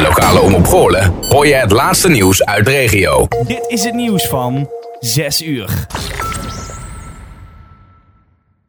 Bij lokale omroep Goorlen hoor je het laatste nieuws uit de regio. Dit is het nieuws van 6 uur.